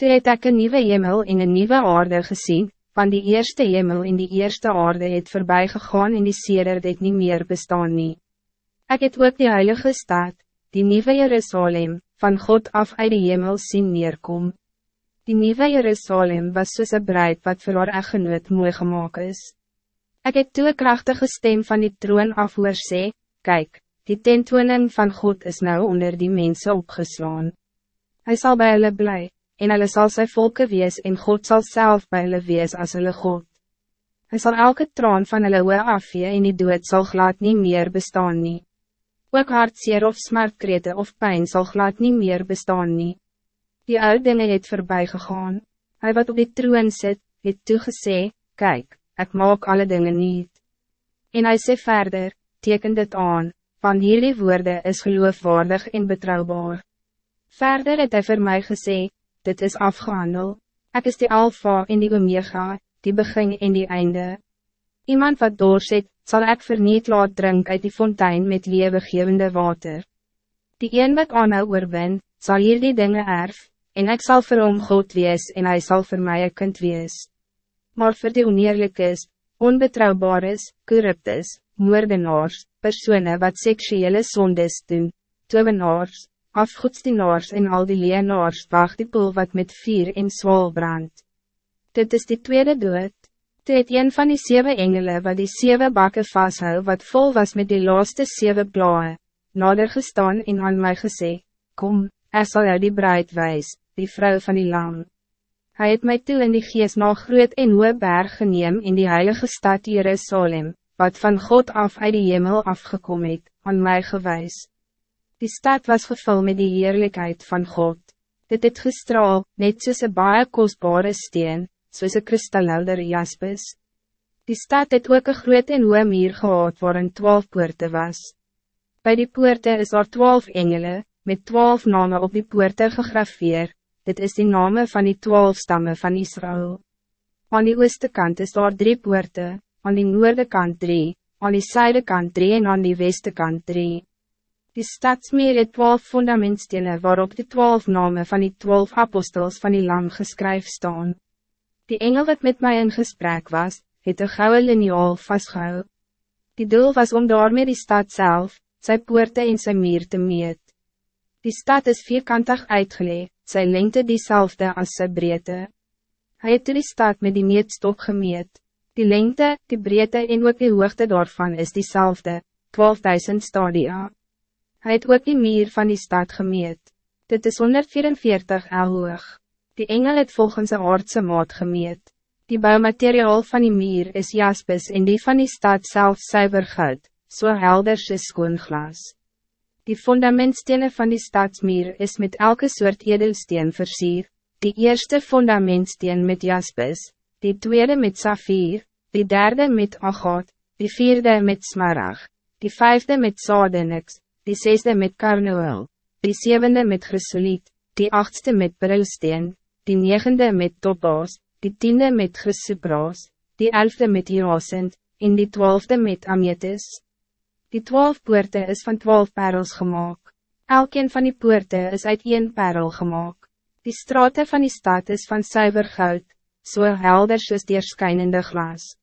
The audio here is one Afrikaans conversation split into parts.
Toe het ek een nieuwe hemel en een nieuwe aarde gezien, van die eerste hemel en die eerste aarde het voorbij gegaan en die seder het niet meer bestaan nie. Ek het ook die heilige stad, die nieuwe Jerusalem, van God af uit die hemel zien neerkom. Die nieuwe Jerusalem was soos een bruid wat vir haar echtgenoot mooi gemaakt is. Ik heb toe krachtige stem van die troon af hoor sê, Kijk, die tentoning van God is nou onder die mensen opgeslaan. Hij zal bij hulle blij, en hulle sal sy volke wees en God zal zelf bij hulle wees as hulle God. Hij zal elke traan van hulle oe afvee en die dood sal glad niet meer bestaan nie. Ook hartseer of smartkrete of pijn zal glad niet meer bestaan nie. Die oude dingen het voorbij gegaan. Hij wat op die troon zit, het toegesê, kijk, ik maak alle dingen niet. En hij sê verder, teken dit aan, van hierdie woorden is geloofwaardig en betrouwbaar. Verder het hij voor mij gesê, dit is afgehandel, ik is die alfa en die omega, die begin en die einde. Iemand wat doorzit, zal ik verniet laat drink uit die fontein met leeuwegevende water. Die een wat aanhou oorwin, sal hier die dinge erf, en ik zal vir hom God wees en hij zal voor mij een kind wees. Maar voor die oneerlikes, onbetrouwbares, corruptes, moordenaars, personen wat seksuele sondes doen, tovenaars, afgoedsdienaars en al die leenaars wacht die poel wat met vier en zwaal brandt. Dit is die tweede dood. Toe het een van die zeven engelen wat die zeven bakken vasthou wat vol was met die laaste zeven blauwe, nader gestaan en aan mij gesê, Kom, er zal jou die bruid wijs, die vrouw van die lam. Hij het mij toe in die geest na groot en hoë berg geneem in die heilige stad Jerusalem, wat van God af uit die hemel afgekom het, aan mij gewijs. Die stad was gevul met die heerlijkheid van God. Dit het gestraal, net soos een baie kostbare steen, soos een kristalhelder jaspis. Die stad het ook een groot en hoë muur gehad waarin twaalf poorte was. Bij die poorte is daar twaalf engelen, met twaalf namen op die poorte gegrafeerd. dit is die name van die twaalf stammen van Israël. Aan die ooste kant is daar drie poorte, aan die noorde kant drie, aan die zuide kant drie en aan die weste kant drie. Die stadsmeer het twaalf fundamentstenen waarop die twaalf namen van die twaalf apostels van die lam geskryf staan. Die engel wat met mij in gesprek was, het een gouden liniaal vastgehou. Die doel was om daarmee die stad zelf, zijn poorte en zijn meer te meet. Die stad is vierkantig uitgelegd, zijn lengte diezelfde als zijn breedte. Hij het die stad met die meetstok gemeet. Die lengte, die breedte en ook die hoogte daarvan is diezelfde, 12.000 stadia. Hij het ook die meer van die stad gemeet. Dit is 144 el hoog. Die engel het volgens een aardse maat gemeet. Die bouwmateriaal van die meer is jaspis en die van die stad zelf zuiver goud, so helder soos skoon glas. Die fundamentstenen van die stadsmeer is met elke soort edelsteen versier, die eerste fundamentsteen met jaspis, die tweede met safir, die derde met agat, die vierde met smarag, die vijfde met sardenix, die zesde met karnoel, die zevende met chrysoliet, die achtste met brilsteen, die negende met topos, die tiende met chrysopras, die elfde met hyacinth, en die twaalfde met ametis. Die twaalf poorte is van twaalf parels gemaakt. Elkeen van die poorte is uit één parel gemaakt. Die straten van die stad is van zuiver goud, so helder soos deerskynende glas.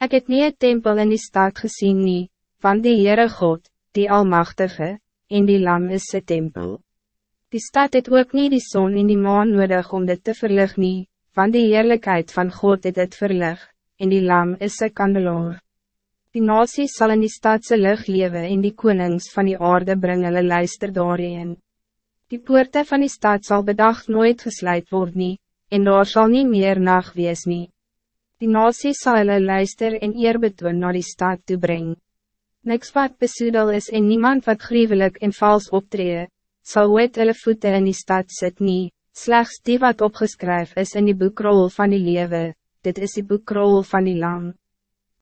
Ik het nie een tempel in die stad gezien nie, van die Heere God, die Almachtige, en die Lam is sy tempel. Die stad het ook niet die zon in die maan nodig om dit te verlig nie, van die heerlijkheid van God het het verlig, en die Lam is sy kandelaar. Die nasie sal in die stadse lig lewe en die konings van die aarde bring hulle luister daarheen. Die poorte van die stad zal bedacht nooit gesluit worden, nie, en daar sal nie meer nacht wees nie. Die nasie sal hulle luister en eerbetoon naar die stad toe brengen. Niks wat besoedel is en niemand wat gruwelijk en vals optree, sal ooit hulle voete in die stad sit nie, slechts die wat opgeskryf is in die boekrol van die lewe, dit is die boekrol van die lam.